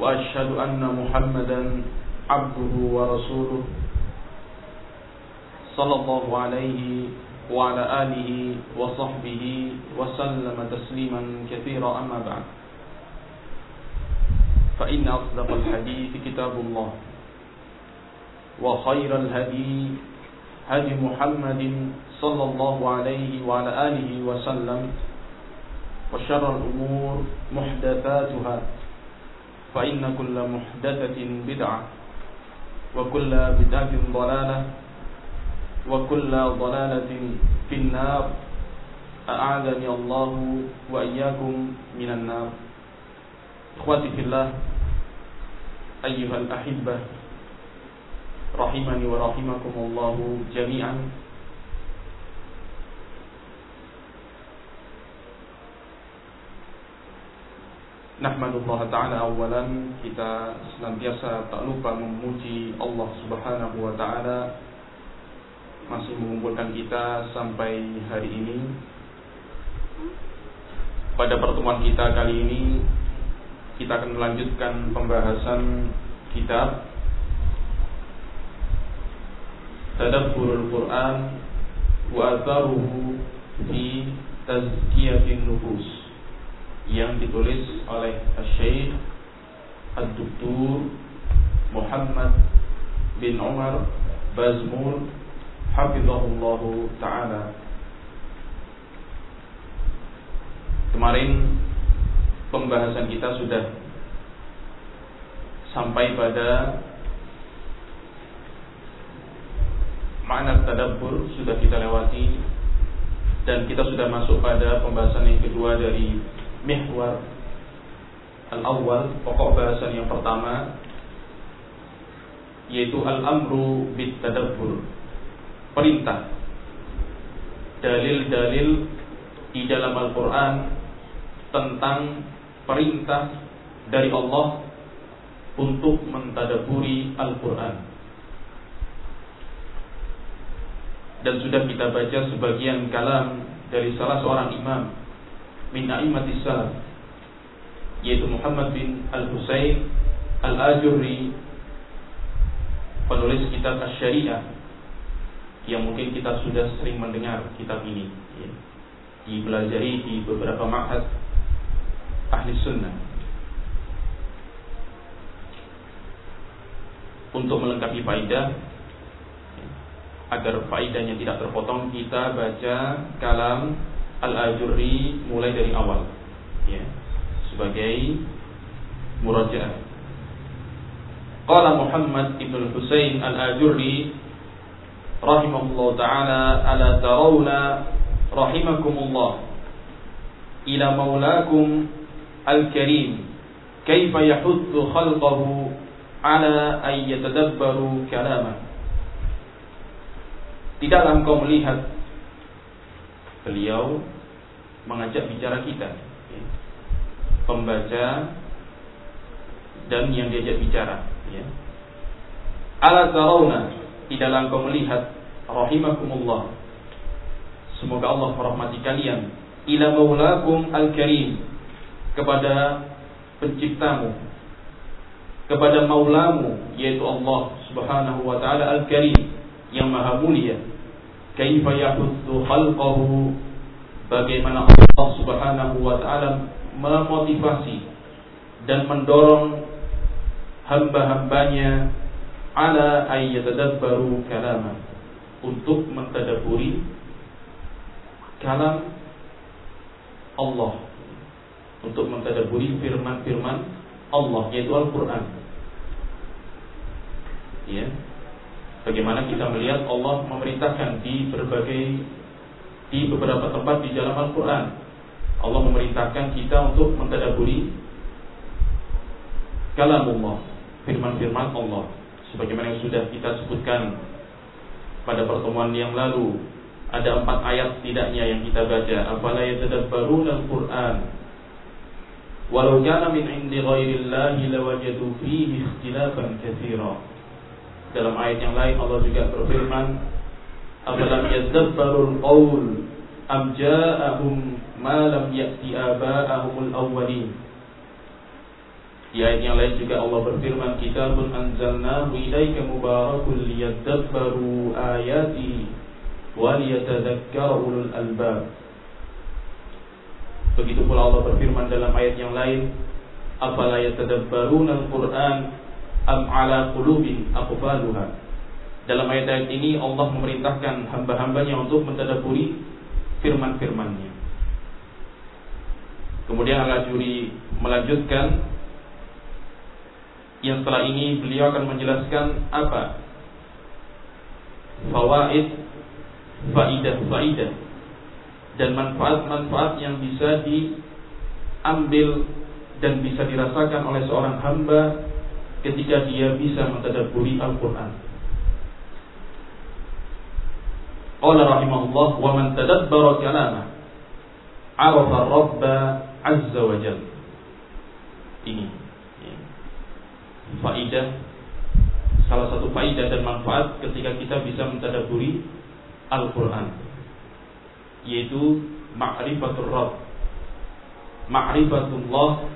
وأشهد أن محمدا عبده ورسوله صلى الله عليه وعلى آله وصحبه وسلم تسليما كثيرا. أما بعد فإن أصدق الحديث كتاب الله وخير الهدي هدي محمد صلى الله عليه وعلى آله وسلم وشر الأمور محدثاتها. فإن كل محدثة بدعة وكل بدعة ضلالة وكل ضلالة في النار. أعاذني الله وإياكم من النار. إخوتي في الله أيها الأحبة رحمني ورحمكم الله جميعا. Nahmadullah Ta'ala awalan. Kita senantiasa tak lupa memuji Allah Subhanahu Wa Ta'ala. Masih mengumpulkan kita sampai hari ini. Pada pertemuan kita kali ini Kita akan melanjutkan pembahasan kitab Tadabburul Quran Wa atharuhu Fi Tazkiyatin Nufus yang ditulis oleh Syekh Ad-Duktur Muhammad bin Umar Bazmur Hafizahullah Ta'ala. Kemarin pembahasan kita sudah sampai pada makna tadabbur sudah kita lewati dan kita sudah masuk pada pembahasan yang kedua dari mihwar al-awwal pokok bahasan yang pertama yaitu al-amru bit tadabbur perintah dalil-dalil di dalam Al-Qur'an tentang perintah dari Allah untuk mentadaburi Al-Qur'an. Dan sudah kita baca sebagian kalam dari salah seorang imam min a'immatis salaf yaitu Muhammad bin Al-Husain Al-Ajurri penulis kitab Asy-Syariah yang mungkin kita sudah sering mendengar kitab ini ya. dipelajari di beberapa ma'had ahli sunnah untuk melengkapi faidah agar faidahnya tidak terpotong kita baca kalam Al-Ajurri mulai dari awal ya sebagai murajaah. Qala Muhammad ibn al-Husain al-Ajurri rahimahullah ta'ala ala tarawna rahimakumullah ila maulakum al-karim kaifa yahuddu khalqahu ala an yatadabbaru kalama. Tidaklah engkau melihat beliau mengajak bicara kita ya. pembaca dan yang diajak bicara ya. ala tarawna tidaklah engkau melihat rahimakumullah semoga Allah merahmati kalian ila maulakum al-karim kepada penciptamu kepada maulamu yaitu Allah Subhanahu wa taala al-karim yang maha mulia kaifa yahuddu khalqahu bagaimana Allah Subhanahu wa taala memotivasi dan mendorong hamba-hambanya ala ayyatadabbaru kalama untuk mentadaburi kalam Allah untuk mentadaburi firman-firman Allah yaitu Al-Qur'an. Ya. Bagaimana kita melihat Allah memerintahkan di berbagai di beberapa tempat di dalam Al-Quran. Allah memerintahkan kita untuk mentadaburi kalamullah, firman-firman Allah sebagaimana yang sudah kita sebutkan pada pertemuan yang lalu. Ada empat ayat setidaknya yang kita baca. Afala yatadabbaruna al-Qur'an? Walau kana min indi ghairillahi lawajadu fihi ikhtilafan katsira. Dalam ayat yang lain Allah juga berfirman afalam yadabbarul qaul am ja'ahum ma lam ya'ti aba'ahumul awwalin di ayat yang lain juga Allah berfirman, Kitabun anzalnahu ilaika mubarakun liyadabbaru ayati wa liyatadhakkara ulul albab. Begitu pula Allah berfirman dalam ayat yang lain, Afala yatadabbaruna al-Qur'an am ala qulubin aqfaluha. Dalam ayat-ayat ini Allah memerintahkan hamba-hambanya untuk mentadaburi firman-firmannya. Kemudian Al-Ajuri melanjutkan yang setelah ini beliau akan menjelaskan apa fawaid faidah faidah dan manfaat-manfaat yang bisa diambil dan bisa dirasakan oleh seorang hamba ketika dia bisa mentadaburi Al-Qur'an. Qala rahimahullah wa man tadabbara kalama arafa Rabba azza wa. Ini faidah salah satu faidah dan manfaat ketika kita bisa mentadaburi Al-Qur'an yaitu ma'rifatul Rabb. Ma'rifatullah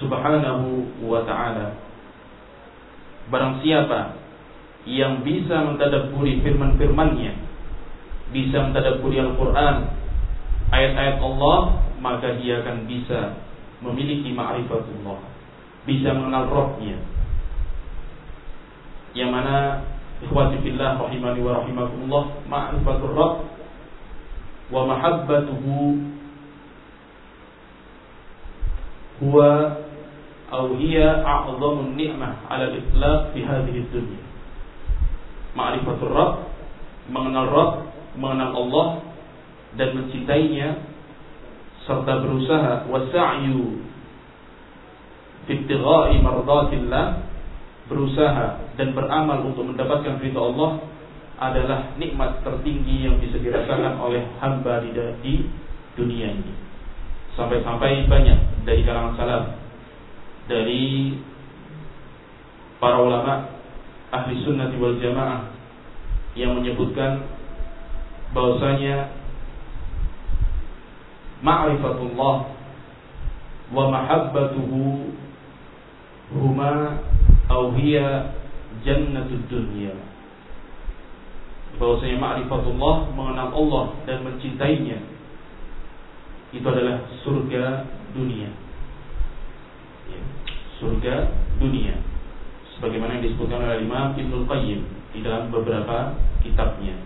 subhanahu wa ta'ala. Barang siapa yang bisa mentadaburi firman-firmannya bisa mentadaburi Al-Qur'an ayat-ayat Allah maka dia akan bisa memiliki ma'rifatullah bisa mengenal rohnya. Yang mana ikhwati fillah rahimani wa rahimakumullah ma'rifatur rabb wa mahabbatuhu huwa atau hiya a'zamun ni'mah 'ala al-itlaq fi hadhihi dunya ma'rifatur rabb mengenal rabb mengenal Allah dan mencintainya serta berusaha wasa'yu fittighai mardatillah berusaha dan beramal untuk mendapatkan ridha Allah adalah nikmat tertinggi yang bisa dirasakan oleh hamba di, di dunia ini. Sampai-sampai banyak dari kalangan salaf dari para ulama ahli sunnah wal jamaah yang menyebutkan bahwasanya ma'rifatullah wa mahabbatuhu huma au hiya jannatud dunya. Bahwasanya ma'rifatullah mengenal Allah dan mencintainya itu adalah surga dunia. Ya, surga dunia sebagaimana yang disebutkan oleh Imam Ibnu Qayyim di dalam beberapa kitabnya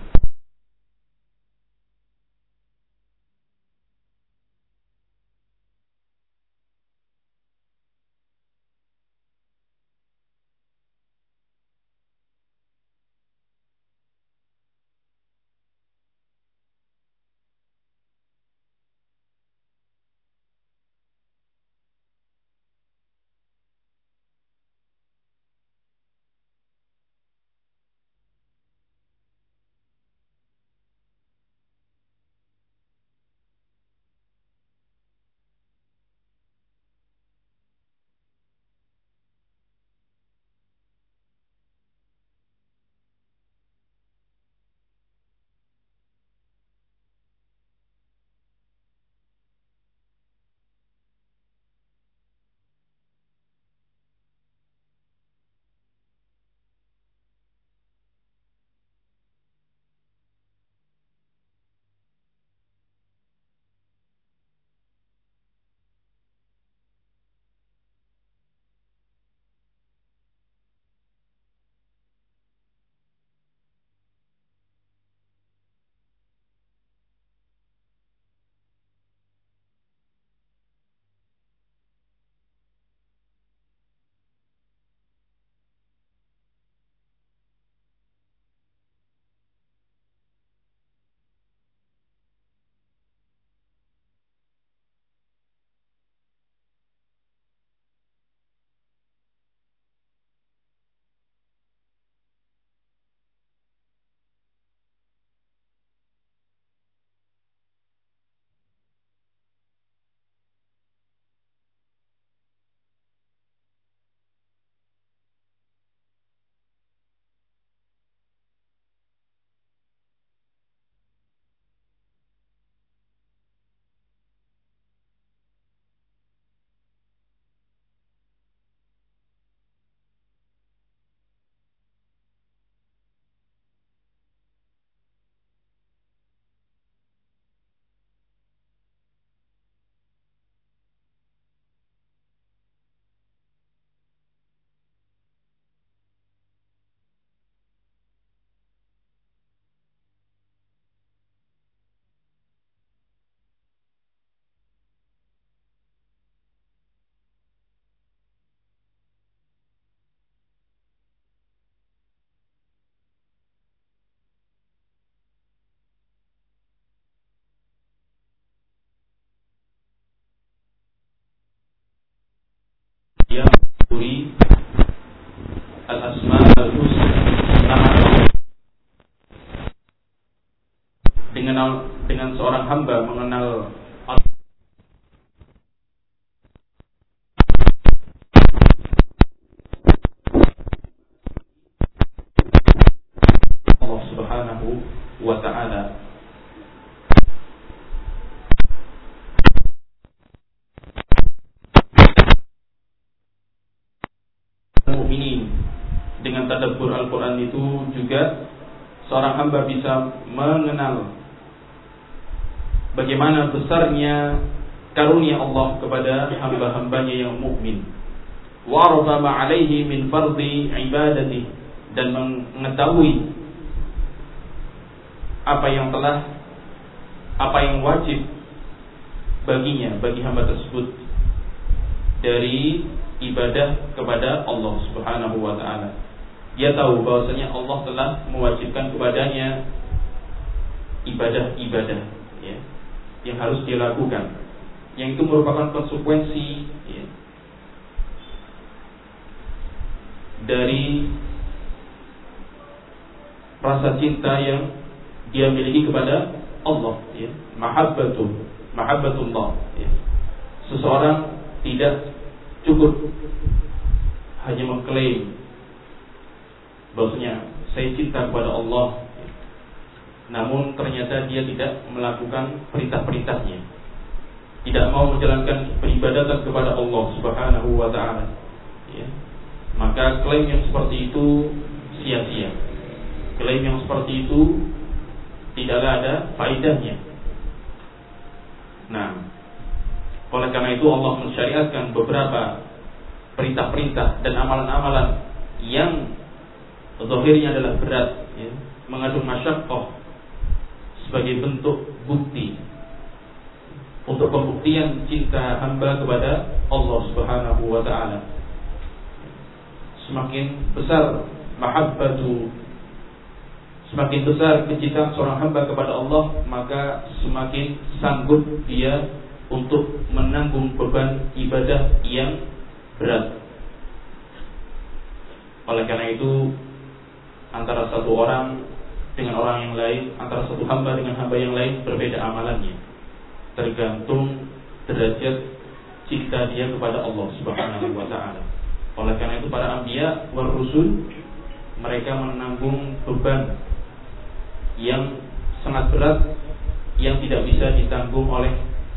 hamba mengenal Allah Subhanahu wa taala mukminin dengan tadabbur Al-Qur'an itu juga seorang hamba bisa mengenal bagaimana besarnya karunia Allah kepada hamba-hambanya yang mukmin. Wa arafa ma alaihi min fardhi ibadati dan mengetahui apa yang telah apa yang wajib baginya bagi hamba tersebut dari ibadah kepada Allah Subhanahu wa taala. Dia tahu bahwasanya Allah telah mewajibkan kepadanya ibadah-ibadah ya, yang harus dilakukan. Yang itu merupakan konsekuensi ya, dari rasa cinta yang dia miliki kepada Allah ya. Mahabbatul mahabbatullah ya. Seseorang tidak cukup hanya mengklaim bahwasanya saya cinta kepada Allah namun ternyata dia tidak melakukan perintah-perintahnya tidak mau menjalankan peribadatan kepada Allah Subhanahu wa taala. Ya. maka klaim yang seperti itu sia-sia. Klaim yang seperti itu tidaklah ada faedahnya. Nah oleh karena itu Allah mensyariatkan beberapa perintah-perintah dan amalan-amalan yang zahirnya adalah berat, ya, mengandung masyakoh sebagai bentuk bukti untuk pembuktian cinta hamba kepada Allah Subhanahu wa taala. Semakin besar mahabbatu semakin besar kecintaan seorang hamba kepada Allah, maka semakin sanggup dia untuk menanggung beban ibadah yang berat. Oleh karena itu, antara satu orang dengan orang yang lain, antara satu hamba dengan hamba yang lain berbeda amalannya. Tergantung derajat cinta dia kepada Allah Subhanahu wa taala. Oleh karena itu para anbiya war rusul mereka menanggung beban yang sangat berat yang tidak bisa ditanggung oleh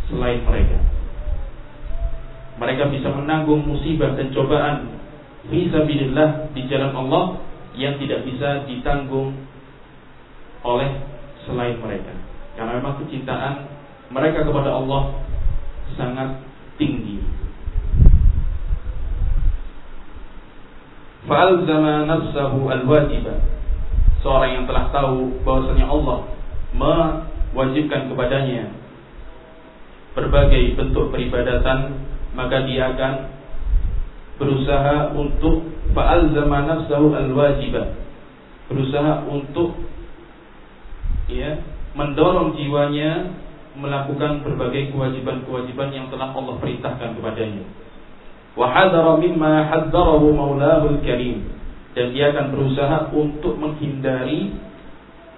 selain mereka. Mereka bisa menanggung musibah dan cobaan fisabilillah di jalan Allah yang tidak bisa ditanggung oleh selain mereka. Karena memang kecintaan mereka kepada Allah sangat tinggi. Fa'alzama nafsahu al-wajibah Seorang yang telah tahu bahwasanya Allah mewajibkan kepadanya berbagai bentuk peribadatan maka dia akan berusaha untuk faal zaman nafsahu al wajibah berusaha untuk ya mendorong jiwanya melakukan berbagai kewajiban-kewajiban yang telah Allah perintahkan kepadanya wa hadara mimma haddarahu maulahu karim dan dia akan berusaha untuk menghindari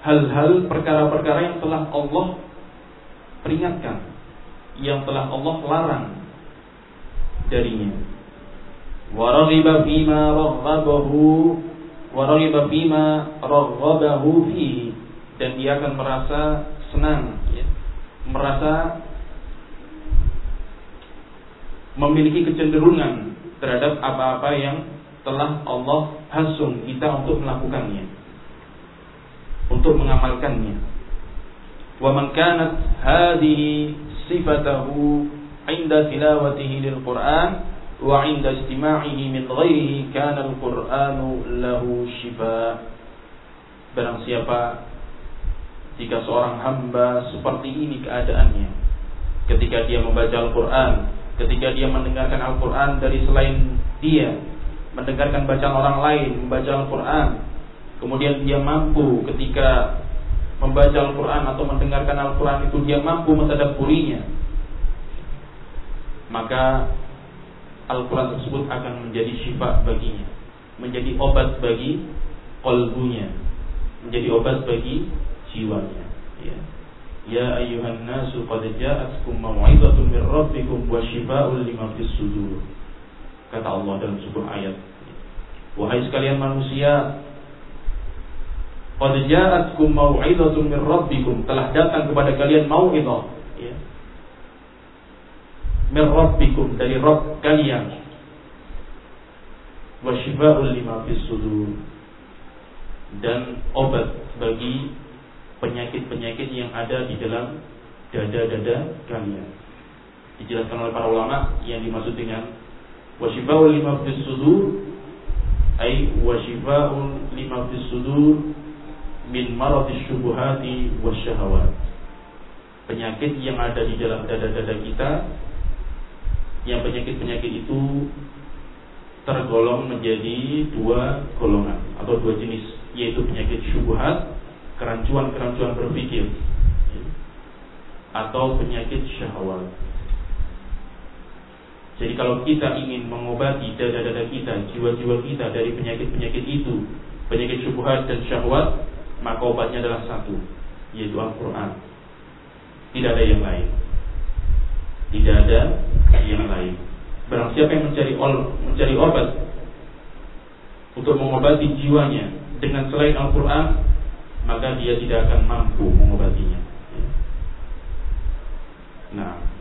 hal-hal perkara-perkara yang telah Allah peringatkan yang telah Allah larang darinya. Waraghiba fima raghabahu waraghiba fima raghabahu fihi dan dia akan merasa senang ya. Merasa memiliki kecenderungan terhadap apa-apa yang telah Allah hasung kita untuk melakukannya untuk mengamalkannya. Wa man kanat hadhihi sifatahu inda tilawatihi lil Qur'an wa inda istima'ihi min ghairihi kana al-Qur'anu lahu shifa. Barang siapa jika seorang hamba seperti ini keadaannya ketika dia membaca Al-Qur'an ketika dia mendengarkan Al-Qur'an dari selain dia mendengarkan bacaan orang lain membaca Al-Qur'an kemudian dia mampu ketika membaca Al-Quran atau mendengarkan Al-Quran itu dia mampu mentadaburinya maka Al-Quran tersebut akan menjadi syifa baginya menjadi obat bagi kolbunya menjadi obat bagi jiwanya ya. Ya ayuhan nasu qad ja'atkum maw'izatun min rabbikum wa shifaa'un lima fis sudur. Kata Allah dalam sebuah ayat. Wahai sekalian manusia, qad ja'atkum maw'izatun min rabbikum, telah datang kepada kalian mau'izah, ya. Min rabbikum dari Rabb kalian. Wa shifaa'un lima fis sudur. Dan obat bagi penyakit-penyakit yang ada di dalam dada-dada kalian. Dijelaskan oleh para ulama yang dimaksud dengan wasyifaul lima fis sudur ay wasyifaul lima fis sudur min maradis syubuhati wasyahawat. Penyakit yang ada di dalam dada-dada kita yang penyakit-penyakit itu tergolong menjadi dua golongan atau dua jenis yaitu penyakit syubhat kerancuan-kerancuan berpikir atau penyakit syahwat. Jadi kalau kita ingin mengobati dada-dada kita, jiwa-jiwa kita dari penyakit-penyakit itu, penyakit syubhat dan syahwat, maka obatnya adalah satu, yaitu Al-Quran. Tidak ada yang lain. Tidak ada yang lain. Barang siapa yang mencari mencari obat untuk mengobati jiwanya dengan selain Al-Quran, maka dia tidak akan mampu mengobatinya. Nah,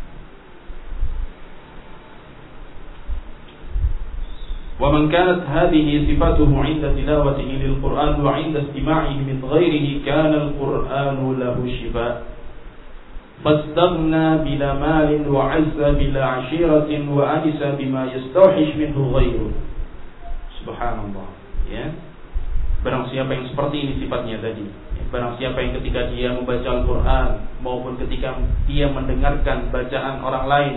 ومن كانت هذه صفاته عند تلاوته للقرآن وعند استماعه من غيره كان القرآن له شفاء فاستغنى بلا مال وعز بلا عشيرة وأنس بما يستوحش منه غيره سبحان الله yeah. Barang siapa yang seperti ini sifatnya tadi. Barang siapa yang ketika dia membaca Al-Quran Maupun ketika dia mendengarkan bacaan orang lain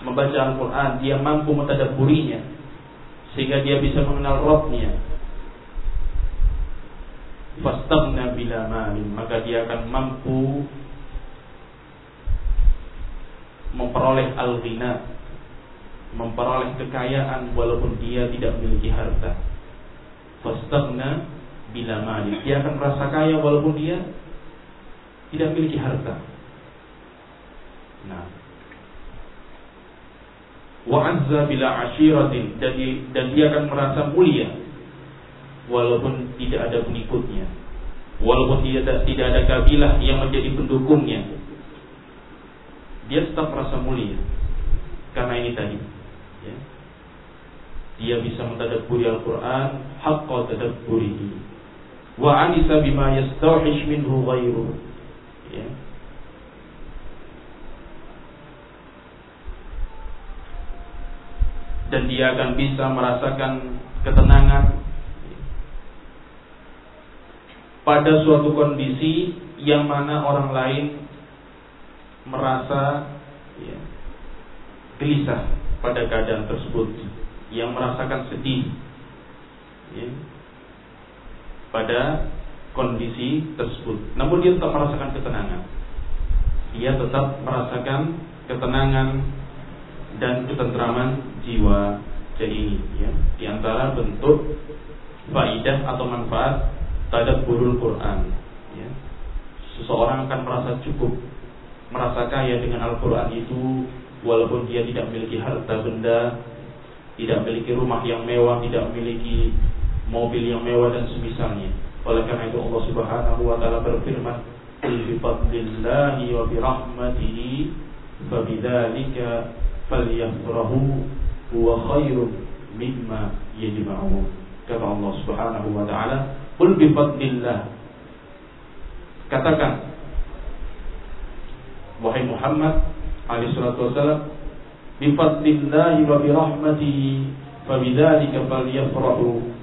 Membaca Al-Quran Dia mampu mentadaburinya Sehingga dia bisa mengenal Rabbnya. Fastabna bila malin Maka dia akan mampu Memperoleh al-ghina Memperoleh kekayaan Walaupun dia tidak memiliki harta. Fastabna bila mali. Dia akan merasa kaya walaupun dia tidak memiliki harta. Nah. Wa azza bila ashiratin dan dia, dan dia akan merasa mulia walaupun tidak ada pengikutnya. Walaupun dia tidak ada kabilah yang menjadi pendukungnya. Dia tetap merasa mulia karena ini tadi. Ya. Dia bisa mentadabburi Al-Quran haqqa tadabburihi wa anisa bima yastawhish minhu ghairu ya. dan dia akan bisa merasakan ketenangan. Pada suatu kondisi yang mana orang lain merasa ya, gelisah pada keadaan tersebut. Yang merasakan sedih. Ya, pada kondisi tersebut. Namun dia tetap merasakan ketenangan. Dia tetap merasakan ketenangan dan ketentraman jiwa. Jadi ini ya, di antara bentuk faidah atau manfaat burul Quran. Ya. Seseorang akan merasa cukup, merasa kaya dengan Al-Quran itu, walaupun dia tidak memiliki harta benda, tidak memiliki rumah yang mewah, tidak memiliki mobil yang mewah dan semisalnya. Oleh karena itu Allah Subhanahu wa taala berfirman, "Qul bi wa bi rahmatihi fabidzalika falyafrahu huwa khairum mimma yajma'un." Kata Allah Subhanahu wa taala, "Qul bi fadlillah." Katakan wahai Muhammad alaihi salatu wasallam, "Bi wa bi rahmatihi fabidzalika falyafrahu."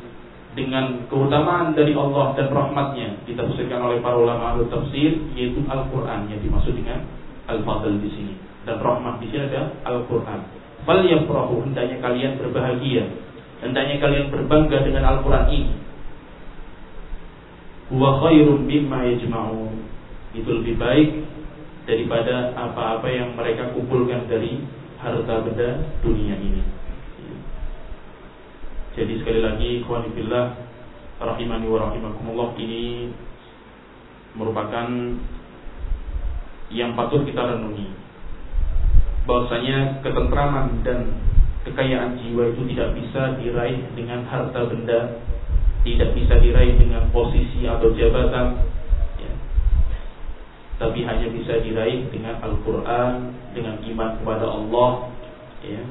Dengan keutamaan dari Allah dan rahmatnya ditafsirkan oleh para ulama ahli tafsir yaitu Al-Qur'an yang dimaksud dengan Al-Fadl di sini dan rahmat di sini ada Al-Qur'an. Fal yafrahu hendaknya kalian berbahagia, hendaknya kalian berbangga dengan Al-Qur'an ini. Huwa khairum mimma yajma'un. Itu lebih baik daripada apa-apa yang mereka kumpulkan dari harta benda dunia ini. Jadi sekali lagi ikhwanillah rahimani wa rahimakumullah ini merupakan yang patut kita renungi. Bahwasanya ketentraman dan kekayaan jiwa itu tidak bisa diraih dengan harta benda, tidak bisa diraih dengan posisi atau jabatan, ya. tapi hanya bisa diraih dengan Al-Quran, dengan iman kepada Allah. Ya.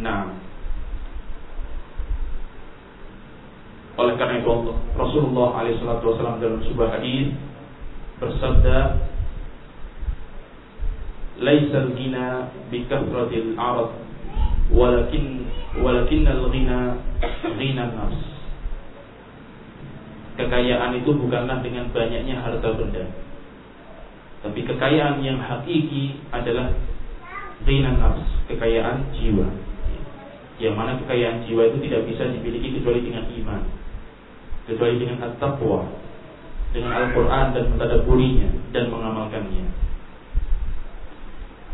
Nah, oleh karena itu Rasulullah SAW dalam sebuah hadis bersabda laisa al-ghina bi kathratil arad walakin walakin al-ghina ghina nafs. Kekayaan itu bukanlah dengan banyaknya harta benda. Tapi kekayaan yang hakiki adalah ghina nafs kekayaan jiwa. Yang mana kekayaan jiwa itu tidak bisa dimiliki kecuali dengan iman kecuali dengan at-taqwa. Dengan Al-Quran dan mentadaburinya dan mengamalkannya.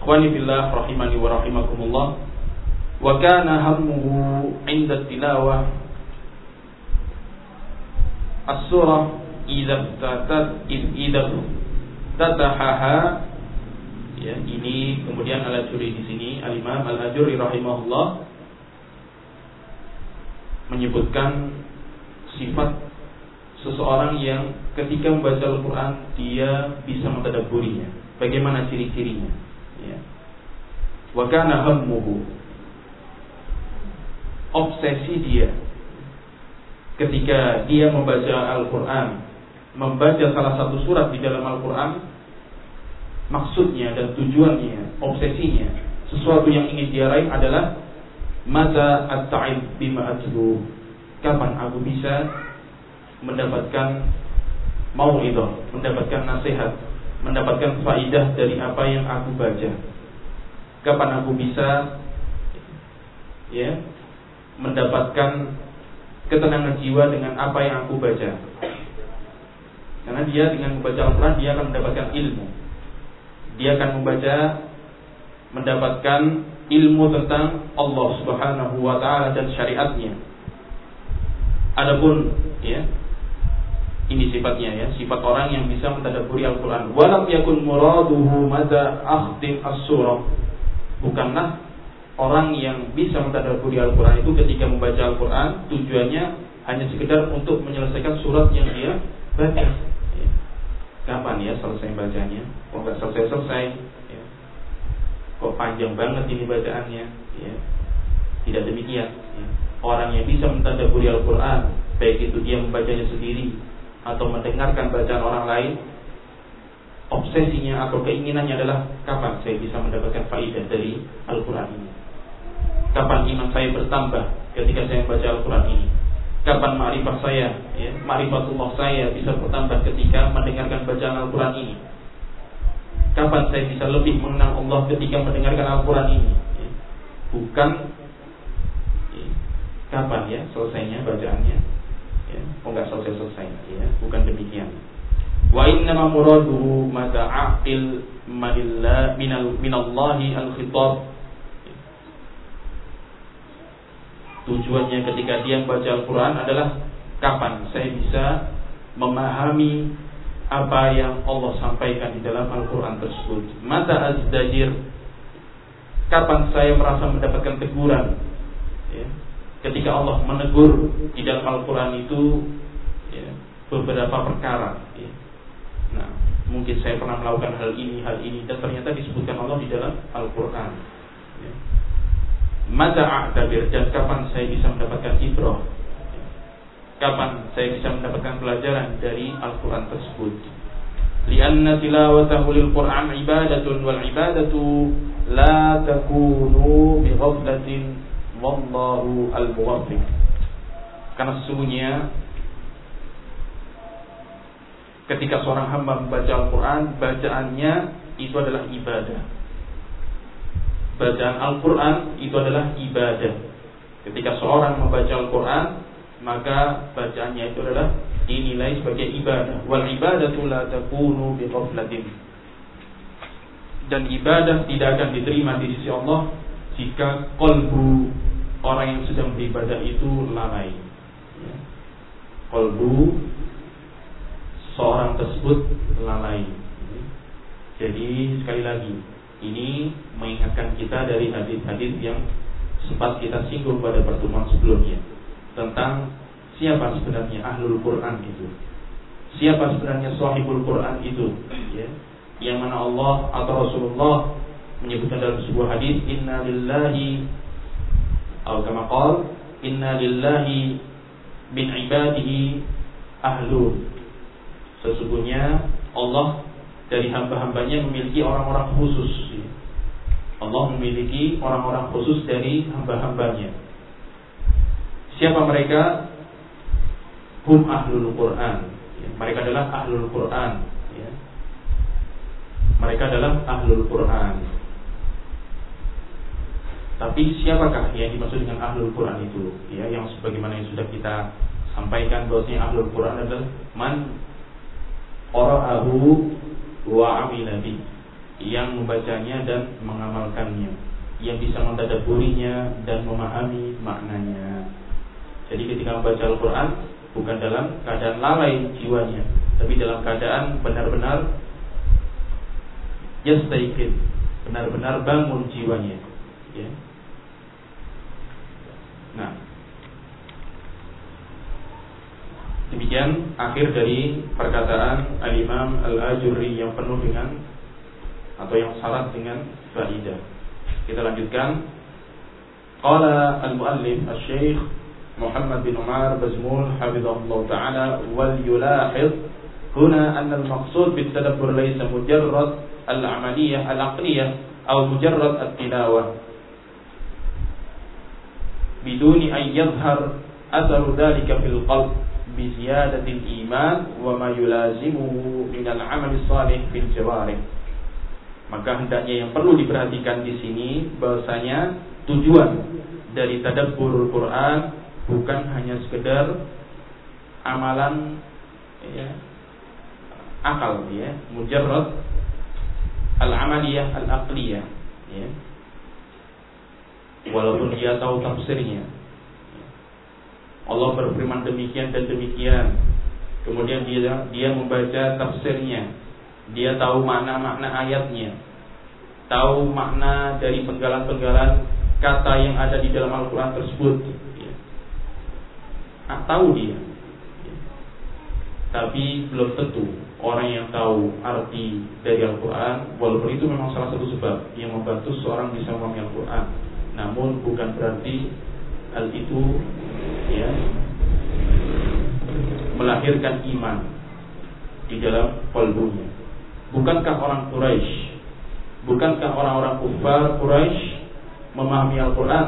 Khwani billah rahimani wa rahimakumullah. Wa kana hammuhu 'inda tilawah. As-surah idza tatat idza tatahaha. Ya ini kemudian al-ajuri di sini. Al-imam al-ajuri rahimahullah menyebutkan sifat seseorang yang ketika membaca Al-Quran dia bisa mentadaburinya. Bagaimana ciri-cirinya? Ya. Hammuhu obsesi dia ketika dia membaca Al-Quran membaca salah satu surat di dalam Al-Quran maksudnya dan tujuannya obsesinya sesuatu yang ingin dia raih adalah mata at-ta'ib bima kapan aku bisa mendapatkan mau itu, mendapatkan nasihat, mendapatkan faidah dari apa yang aku baca. Kapan aku bisa ya mendapatkan ketenangan jiwa dengan apa yang aku baca. Karena dia dengan membaca Al-Quran dia akan mendapatkan ilmu. Dia akan membaca mendapatkan ilmu tentang Allah Subhanahu wa taala dan syariatnya. Adapun ya ini sifatnya ya, sifat orang yang bisa mentadaburi Al-Quran. Walam yakun muraduhu mada akhtim as-surah. Bukanlah orang yang bisa mentadaburi Al-Quran itu ketika membaca Al-Quran tujuannya hanya sekedar untuk menyelesaikan surat yang dia baca. Ya. Kapan ya selesai bacanya? Kok nggak selesai-selesai? Ya. Kok panjang banget ini bacaannya? Ya. Tidak demikian. Ya. Orang yang bisa mentadaburi Al-Quran, baik itu dia membacanya sendiri atau mendengarkan bacaan orang lain obsesinya atau keinginannya adalah kapan saya bisa mendapatkan faidah dari Al-Quran ini? Kapan iman saya bertambah ketika saya membaca Al-Quran ini? Kapan ma'rifat saya ya, ma'rifatullah saya bisa bertambah ketika mendengarkan bacaan Al-Quran ini? Kapan saya bisa lebih mengenal Allah ketika mendengarkan Al-Quran ini? Ya. bukan kapan ya selesainya bacaannya ya. oh nggak selesai selesai ya bukan demikian wa inna ma muraduhu mata aqil manillah minal minallahi al khitab tujuannya ketika dia membaca Al-Quran adalah kapan saya bisa memahami apa yang Allah sampaikan di dalam Al-Quran tersebut. Mata azdajir, kapan saya merasa mendapatkan teguran, ketika Allah menegur di dalam Al-Quran itu ya, beberapa perkara. Ya. Nah, mungkin saya pernah melakukan hal ini, hal ini, dan ternyata disebutkan Allah di dalam Al-Quran. Ya. A'tabir dan kapan saya bisa mendapatkan ibrah? Kapan saya bisa mendapatkan pelajaran dari Al-Quran tersebut? Lianna tilawatahu lil Quran ibadatun wal ibadatu la takunu bi ghaflatin Wallahu al-muwaffiq. Karena sesungguhnya ketika seorang hamba membaca Al-Quran, bacaannya itu adalah ibadah. Bacaan Al-Quran itu adalah ibadah. Ketika seorang membaca Al-Quran, maka bacaannya itu adalah dinilai sebagai ibadah. Wal ibadatu la takunu bi Dan ibadah tidak akan diterima di sisi Allah jika kolbu orang yang sedang beribadah itu lalai. Kolbu seorang tersebut lalai. Jadi sekali lagi ini mengingatkan kita dari hadis-hadis yang sempat kita singgung pada pertemuan sebelumnya tentang siapa sebenarnya ahlul Quran itu. Siapa sebenarnya sahibul Quran itu, ya. Yang mana Allah atau Rasulullah menyebutkan dalam sebuah hadis inna lillahi atau kama qala inna lillahi min ibadihi ahlun. Sesungguhnya Allah dari hamba-hambanya memiliki orang-orang khusus. Allah memiliki orang-orang khusus dari hamba-hambanya. Siapa mereka? Hum ahlul Quran. Mereka adalah ahlul Quran. Mereka adalah ahlul Quran tapi siapakah yang dimaksud dengan ahlul Quran itu? Ya, yang sebagaimana yang sudah kita sampaikan bahwasanya ahlul Quran adalah man qara'ahu wa amila yang membacanya dan mengamalkannya, yang bisa mentadaburinya dan memahami maknanya. Jadi ketika membaca Al-Quran bukan dalam keadaan lalai jiwanya, tapi dalam keadaan benar-benar yastaiqin, benar-benar bangun jiwanya. Ya. Nah, demikian akhir dari perkataan Al-Imam Al-Ajurri yang penuh dengan atau yang syarat dengan faidah. Kita lanjutkan. Qala al-muallif al-syekh Muhammad bin Umar Bazmul hafizahullah taala wal huna anna al-maqsud bit tadabbur laysa mujarrad al-amaliyah al-aqliyah atau mujarrad at-tilawah biduni an yadhhar atharu dhalika fil qalb bi ziyadatil iman wa ma yulazimuhu min al-amal salih fil jawarih maka hendaknya yang perlu diperhatikan di sini bahwasanya tujuan dari tadabbur Quran bukan hanya sekedar amalan ya, akal ya mujarrad al-amaliyah al-aqliyah ya walaupun dia tahu tafsirnya. Allah berfirman demikian dan demikian. Kemudian dia dia membaca tafsirnya. Dia tahu makna-makna ayatnya. Tahu makna dari penggalan-penggalan kata yang ada di dalam Al-Quran tersebut. Nah, tahu dia. Tapi belum tentu orang yang tahu arti dari Al-Quran, walaupun itu memang salah satu sebab yang membantu seorang bisa memahami Al-Quran namun bukan berarti hal itu ya melahirkan iman di dalam kalbunya. Bukankah orang Quraisy, bukankah orang-orang kufar Quraisy memahami Al-Quran?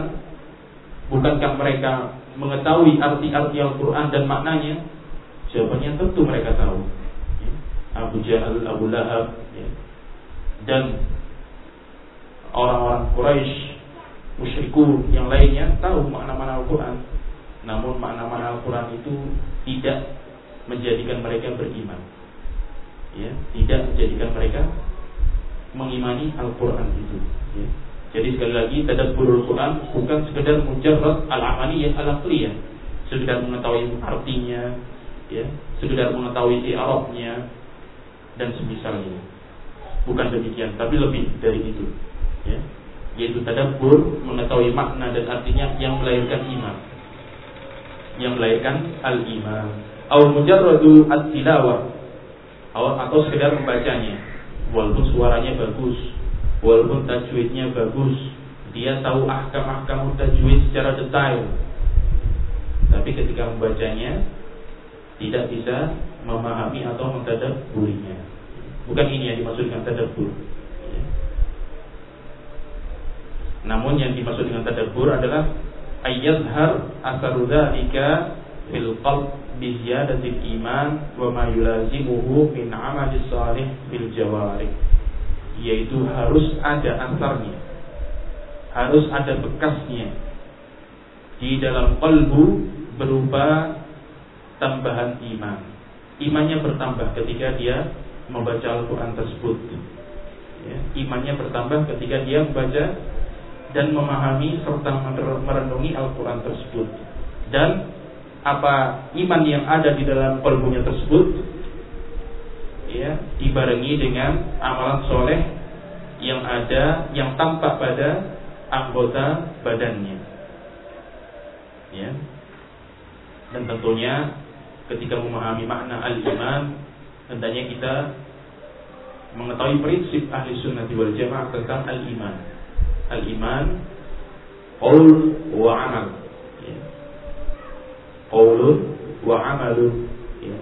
Bukankah mereka mengetahui arti-arti Al-Quran dan maknanya? Jawabannya tentu mereka tahu. Abu Jahal, Abu Lahab, ya. dan orang-orang Quraisy musyriku yang lainnya tahu makna-makna Al-Quran. Namun makna-makna Al-Quran itu tidak menjadikan mereka beriman. Ya tidak menjadikan mereka mengimani Al-Quran itu. Ya. jadi sekali lagi tadabbur Al-Quran bukan sekedar mujarrad al-amaliyah al-aqliyah. Sekedar mengetahui artinya ya sekedar mengetahui i'rabnya dan semisalnya. Bukan demikian tapi lebih dari itu ya yaitu tadabbur mengetahui makna dan artinya yang melahirkan iman. Yang melahirkan al-iman. Atau mujarradu at-tilawah atau sekedar membacanya. Walaupun suaranya bagus. Walaupun tajwidnya bagus. Dia tahu ahkam-ahkam tajwid secara detail. Tapi ketika membacanya tidak bisa memahami atau mentadabburinya. Bukan ini yang dimaksudkan tadabbur Namun yang dimaksud dengan tadabbur adalah ayyadhar asaru dzalika fil qalb bi ziyadatil iman wa ma yulazimuhu min amali salih fil jawarih yaitu harus ada asarnya. Harus ada bekasnya. Di dalam kalbu berupa tambahan iman. Imannya bertambah ketika dia membaca Al-Quran tersebut. Ya, imannya bertambah ketika dia membaca dan memahami serta merenungi Al-Quran tersebut. Dan apa iman yang ada di dalam kalbunya tersebut ya dibarengi dengan amalan soleh yang ada yang tampak pada anggota badannya. Ya. Dan tentunya ketika memahami makna al-iman hendaknya kita mengetahui prinsip ahli sunnah wal jamaah tentang al-iman al-iman qaul wa amal. Ya. qaulun wa amalun. Ya.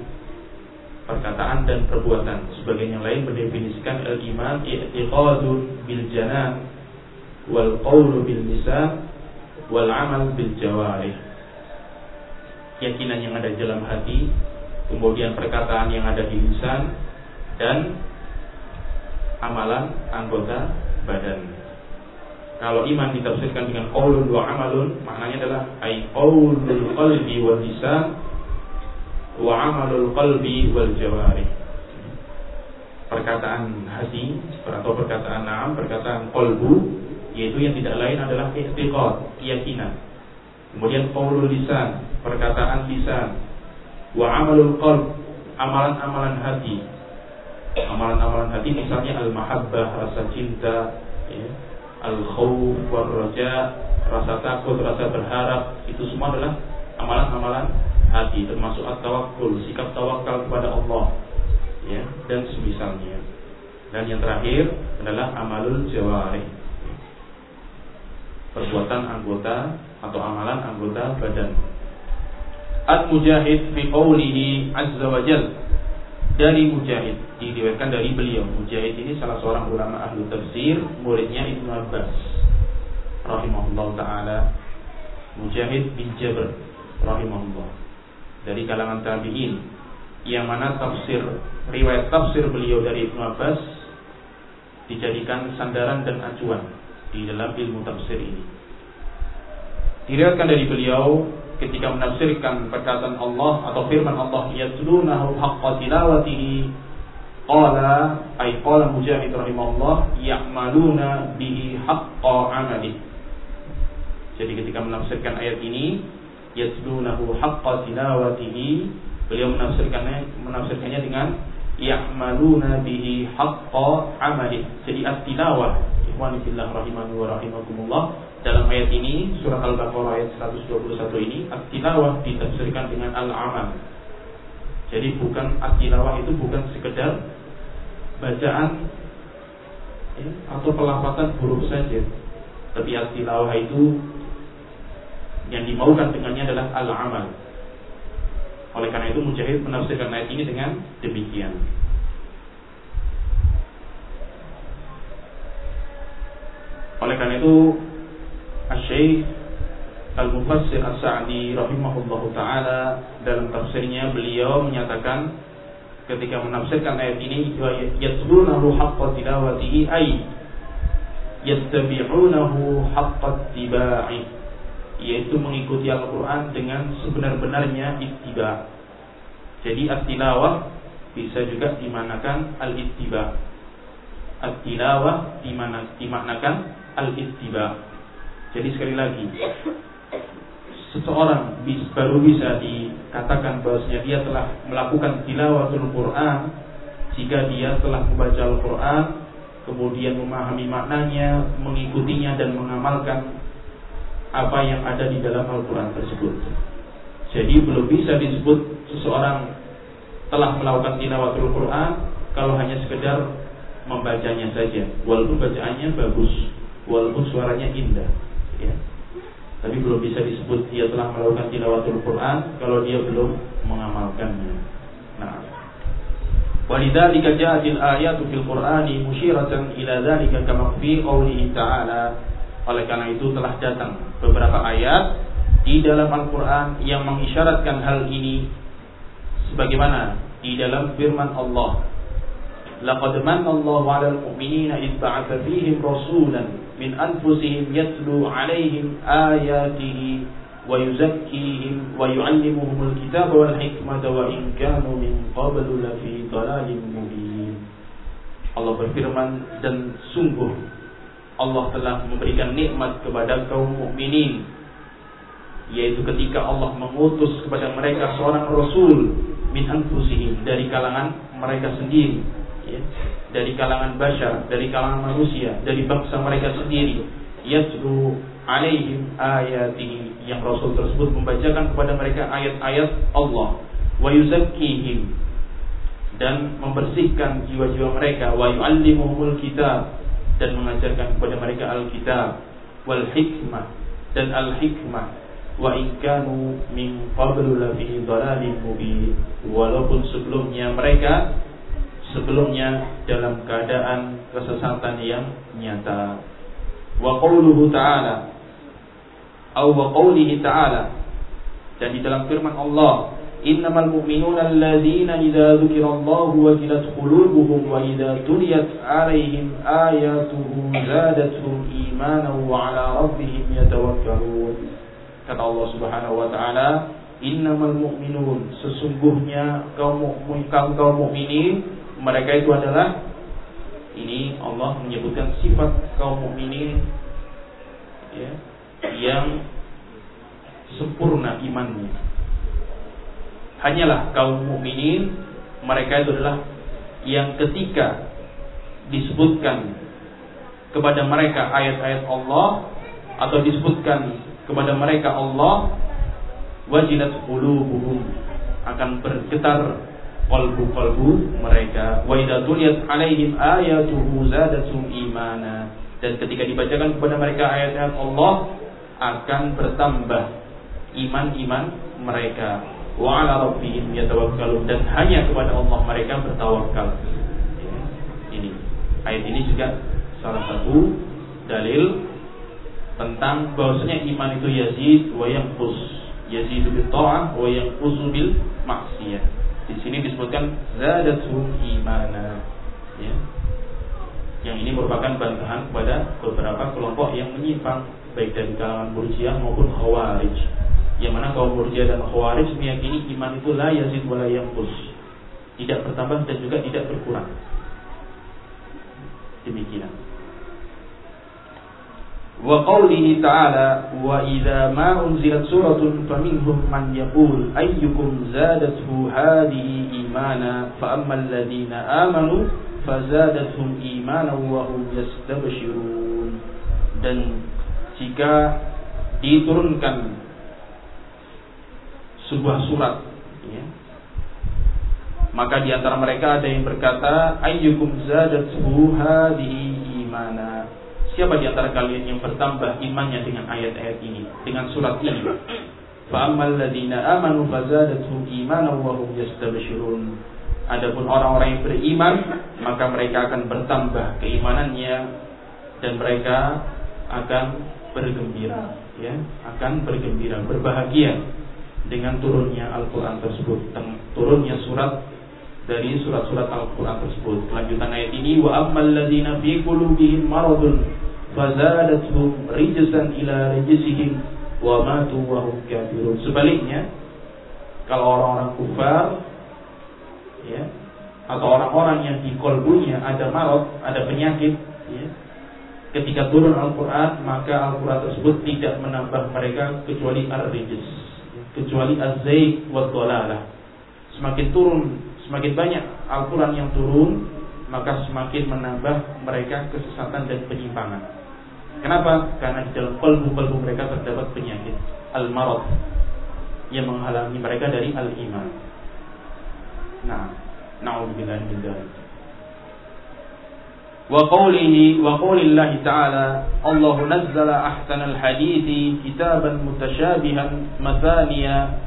perkataan dan perbuatan. Sebagian yang lain mendefinisikan al-iman i'tiqadun bil janan wal qaulu bil lisan wal amal bil jawarih. Keyakinan yang ada di dalam hati kemudian perkataan yang ada di lisan dan amalan anggota badan kalau iman ditafsirkan dengan qaulun wa amalun maknanya adalah ai qaulul qalbi wal lisan wa amalul qalbi wal jawarih perkataan hati atau perkataan naam perkataan qalbu yaitu yang tidak lain adalah i'tiqad, keyakinan. Kemudian qaulul lisan, perkataan lisan. Wa amalul qalb, amalan-amalan hati. Amalan-amalan hati misalnya al-mahabbah, rasa cinta, ya, al-khauf war raja, rasa takut, rasa berharap, itu semua adalah amalan-amalan hati termasuk at-tawakkul, sikap tawakal kepada Allah. Ya, dan semisalnya. Dan yang terakhir adalah amalul jawarih perbuatan anggota atau amalan anggota badan. At-Mujahid fi qawlihi azza wa dari Mujahid diriwayatkan dari beliau. Mujahid ini salah seorang ulama ahli tafsir, muridnya Ibnu Abbas rahimahullah taala. Mujahid bin Jabr rahimahullah dari kalangan tabi'in yang mana tafsir riwayat tafsir beliau dari Ibnu Abbas dijadikan sandaran dan acuan di dalam ilmu tafsir ini. Diriwayatkan dari beliau ketika menafsirkan perkataan Allah atau firman Allah yatlunahu haqqa tilawatihi qala ay qala mujahid rahimahullah ya'maluna bihi haqqa amali. Jadi ketika menafsirkan ayat ini yatlunahu haqqa tilawatihi beliau menafsirkannya menafsirkannya dengan ya'maluna bihi haqqa amali jadi at-tilawah. Ikhwani fillah rahimani wa rahimakumullah dalam ayat ini surah Al-Baqarah ayat 121 ini at-tilawah ditafsirkan dengan al-amal. Jadi bukan at-tilawah itu bukan sekedar bacaan ya, atau pelafatan huruf saja. Tapi at-tilawah itu yang dimaukan dengannya adalah al-amal. Oleh karena itu Mujahid menafsirkan ayat ini dengan demikian. Oleh karena itu Asy-Syaikh Al-Mufassir As-Sa'di rahimahullahu taala dalam tafsirnya beliau menyatakan ketika menafsirkan ayat ini yatlunahu haqqa tilawatihi ay yattabi'unahu haqqa tibai yaitu mengikuti Al-Qur'an dengan sebenar-benarnya ittiba. Jadi at-tilawah bisa juga dimanakan al-ittiba. At-tilawah dimaknakan al-ittiba. Jadi sekali lagi, seseorang baru bisa dikatakan bahwasanya dia telah melakukan tilawatul Quran jika dia telah membaca Al-Quran, kemudian memahami maknanya, mengikutinya dan mengamalkan apa yang ada di dalam Al-Quran tersebut. Jadi belum bisa disebut seseorang telah melakukan tilawatul Quran kalau hanya sekedar membacanya saja, walaupun bacaannya bagus walaupun suaranya indah ya. tapi belum bisa disebut dia telah melakukan tilawatul Quran kalau dia belum mengamalkannya. Nah. Walidzalika ja'atil ayatu fil Qur'ani musyiratan ila dzalika kama fi qoulihi ta'ala. Oleh karena itu telah datang beberapa ayat di dalam Al-Qur'an yang mengisyaratkan hal ini sebagaimana di dalam firman Allah. Laqad manna Allahu 'alal mu'minina id ba'atha fihim rasulan min anfusihim yatlu alaihim ayatihi wa yuzakkihim wa yu'allimuhumul kitaba wal hikmata wa in kanu min qablu mubin. Allah berfirman dan sungguh Allah telah memberikan nikmat kepada kaum mukminin. Yaitu ketika Allah mengutus kepada mereka seorang rasul min anfusihim dari kalangan mereka sendiri ya. dari kalangan bashar dari kalangan manusia dari bangsa mereka sendiri yatlu alaihim ayatihi yang Rasul tersebut membacakan kepada mereka ayat-ayat Allah. Wa yuzakkihim dan membersihkan jiwa-jiwa mereka. Wa yu'allimuhumul kitab dan mengajarkan kepada mereka al-kitab. Wal hikmah dan al-hikmah. Wa in kanu min qablu la fi dhalalin mubin. Walaupun sebelumnya mereka sebelumnya dalam keadaan kesesatan yang nyata. Wa qauluhu ta'ala atau wa qaulihi ta'ala dan di dalam firman Allah Innamal mu'minuna alladhina idza dzukirallahu wajilat qulubuhum wa idza tuliyat 'alaihim ayatuhu zadatuhum imanan wa 'ala rabbihim yatawakkalun. Kata Allah Subhanahu wa taala, innamal mu'minun sesungguhnya kaum mukmin kaum mukminin mereka itu adalah ini Allah menyebutkan sifat kaum mukminin ya, yang sempurna imannya. Hanyalah kaum mukminin mereka itu adalah yang ketika disebutkan kepada mereka ayat-ayat Allah atau disebutkan kepada mereka Allah wajilat qulubuhum akan bergetar qalbu-qalbu mereka wa idza tuliyat alaihim ayatuhu zadatuhum imana dan ketika dibacakan kepada mereka ayat-ayat Allah akan bertambah iman-iman mereka wa ala rabbihim yatawakkalun dan hanya kepada Allah mereka bertawakal. Ini ayat ini juga salah satu dalil tentang bahwasanya iman itu yazid wa yanqus. Yazid bil ta'ah wa yanqus bil maksiyah. Di sini disebutkan zadatuhum imana. Ya. Yang ini merupakan bantahan kepada beberapa kelompok yang menyimpang baik dari kalangan Murji'ah maupun Khawarij yang mana kaum Murji'ah dan Khawarij meyakini iman itu la yazid wa la yanqus. Tidak bertambah dan juga tidak berkurang. Demikian. Wa qawlihi ta'ala wa idza ma unzilat suratun faminhum man yaqul ayyukum zadathu hadhihi imana fa ammal ladina amanu fazadathum wa hum yastabshirun dan jika diturunkan sebuah surat ya. maka di antara mereka ada yang berkata ayyukum zadathu hadhihi imana siapa di antara kalian yang bertambah imannya dengan ayat-ayat ini? Dengan surat ini ammal ladina amanu fazadatuhum imanan wa hum yastabshirun. Adapun orang-orang yang beriman maka mereka akan bertambah keimanannya dan mereka akan bergembira ya akan bergembira berbahagia dengan turunnya Al-Quran tersebut turunnya surat dari surat-surat Al-Quran tersebut kelanjutan ayat ini wa ammal ladzina fi qulubihim maradun fazadathum rijsan ila rijsihim wa matu wa hum kafirun sebaliknya kalau orang-orang kufar ya atau orang-orang yang di kolbunya ada marot, ada penyakit ya, ketika turun Al-Quran maka Al-Quran tersebut tidak menambah mereka kecuali ar-rijs kecuali az-zaid wa. Semakin turun, Semakin banyak Al-Quran yang turun Maka semakin menambah mereka kesesatan dan penyimpangan Kenapa? Karena di dalam kalbu-kalbu mereka terdapat penyakit Al-Marad Yang menghalangi mereka dari Al-Iman Nah Na'udzubillah min dzalik. Wa qawlihi wa qawlillahi ta'ala Allah nazzala ahsanal hadithi kitaban mutasyabihan mathaniya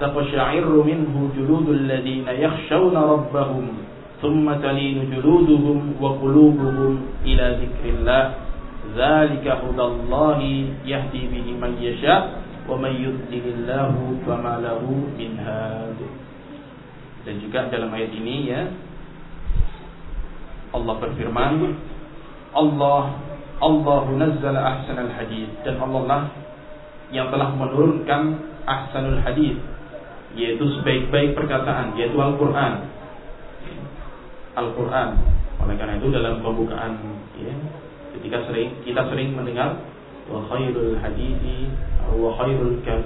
تقشعر منه جلود الذين يخشون ربهم ثم تلين جلودهم وقلوبهم إلى ذكر الله ذلك هدى الله يهدي به من يشاء ومن يضلل الله فما له من هاد dan juga dalam ayat ini ya Allah berfirman, Allah Allahu nazzala ahsanal hadis dan Allah lah yang telah menurunkan ahsanul hadis yaitu sebaik-baik perkataan yaitu Al-Qur'an. Al-Qur'an. Oleh karena itu dalam pembukaan ya, ketika sering kita sering mendengar wa khairul hadithi wa khairul kal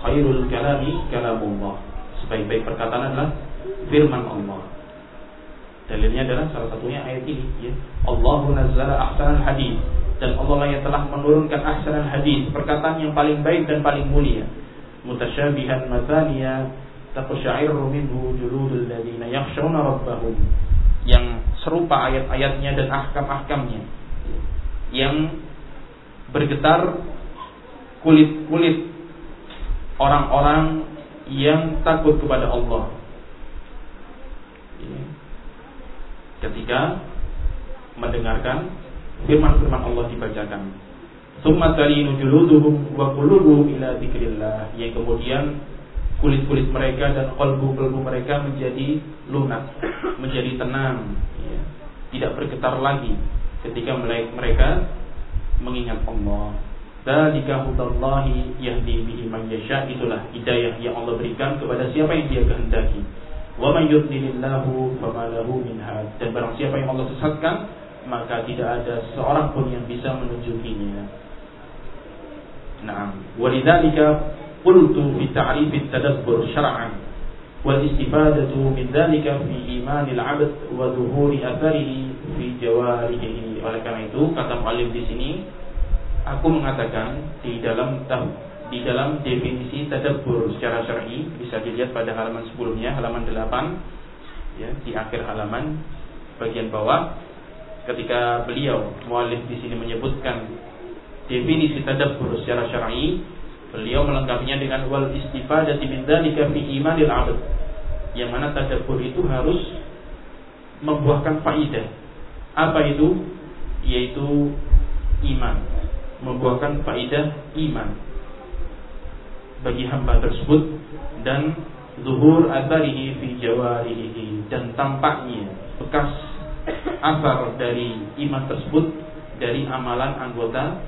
khairul kalami kalamullah. Sebaik-baik perkataan adalah firman Allah. Dalilnya adalah salah satunya ayat ini ya. Allahu nazzala ahsanal hadis dan Allah yang telah menurunkan ahsanal hadis, perkataan yang paling baik dan paling mulia. Mutasyabihan mataniya taqsya'irru minhu juludul ladzina yakhshawna rabbahum. Yang serupa ayat-ayatnya dan ahkam-ahkamnya. Yang bergetar kulit-kulit orang-orang yang takut kepada Allah. Ketika mendengarkan firman-firman Allah dibacakan. Summa talinu juluduhum wa qulubuhum ila dzikrillah. Yang kemudian kulit-kulit mereka dan kalbu-kalbu mereka menjadi lunak, menjadi tenang, ya. tidak bergetar lagi ketika mereka mengingat Allah. Dzalika hudallahi yahdi bihi man yasha itulah hidayah yang Allah berikan kepada siapa yang Dia kehendaki. Wa man yudlilillahu fama lahu min had. Dan barang siapa yang Allah sesatkan, maka tidak ada seorang pun yang bisa menunjukinya. Fi ta'rif at-tadabbur syar'an wal istifadatu min dzalika fi iman al-'abd wa dhuhuri atharihi fi jawarihi. Oleh karena itu, kata muallif di sini, aku mengatakan di dalam di dalam definisi tadabbur secara syar'i bisa dilihat pada halaman sebelumnya halaman 8 ya di akhir halaman bagian bawah ketika beliau mualif di sini menyebutkan definisi tadabbur secara syar'i, beliau melengkapinya dengan wal istifadati min dzalika fi imanil 'abd. Yang mana tadabbur itu harus membuahkan faidah. Apa itu? Yaitu iman. Membuahkan faidah iman bagi hamba tersebut dan zuhur atharihi fi jawarihi dan tampaknya bekas asar dari iman tersebut dari amalan anggota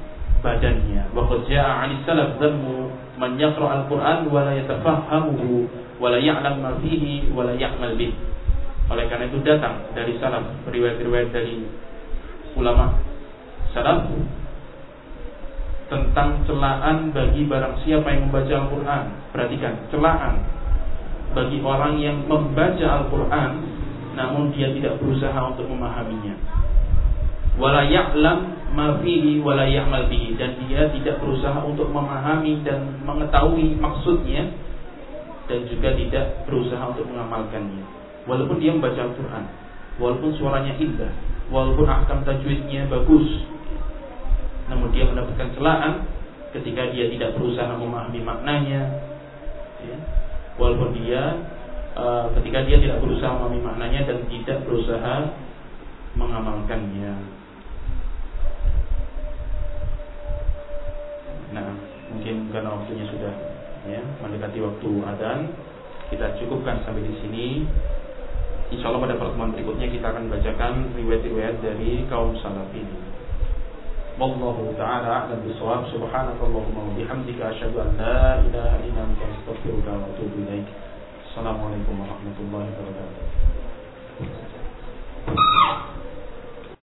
badannya. Wa qad jaa 'ani salaf dhammu man yaqra al-Qur'an wa la yatafahhamuhu wa la ya'lam ma fihi wa la ya'mal bih. Oleh karena itu datang dari salaf riwayat-riwayat dari ulama salaf tentang celaan bagi barang siapa yang membaca Al-Quran. Perhatikan, celaan bagi orang yang membaca Al-Quran namun dia tidak berusaha untuk memahaminya. Wala ya'lam ma fihi wala ya'mal bihi dan dia tidak berusaha untuk memahami dan mengetahui maksudnya dan juga tidak berusaha untuk mengamalkannya. Walaupun dia membaca Al-Qur'an, walaupun suaranya indah, walaupun ahkam tajwidnya bagus, namun dia mendapatkan celaan ketika dia tidak berusaha memahami maknanya, ya, walaupun dia uh, ketika dia tidak berusaha memahami maknanya dan tidak berusaha mengamalkannya. Nah, mungkin karena waktunya sudah ya mendekati waktu adzan, kita cukupkan sampai di sini. Insya Allah pada pertemuan berikutnya kita akan bacakan riwayat-riwayat dari kaum salaf ini. Wallahu ta'ala a'lam bishawab. Subhanakallahumma wa bihamdika asyhadu an la ilaha illa anta astaghfiruka wa atubu ilaik. Assalamualaikum warahmatullahi wabarakatuh.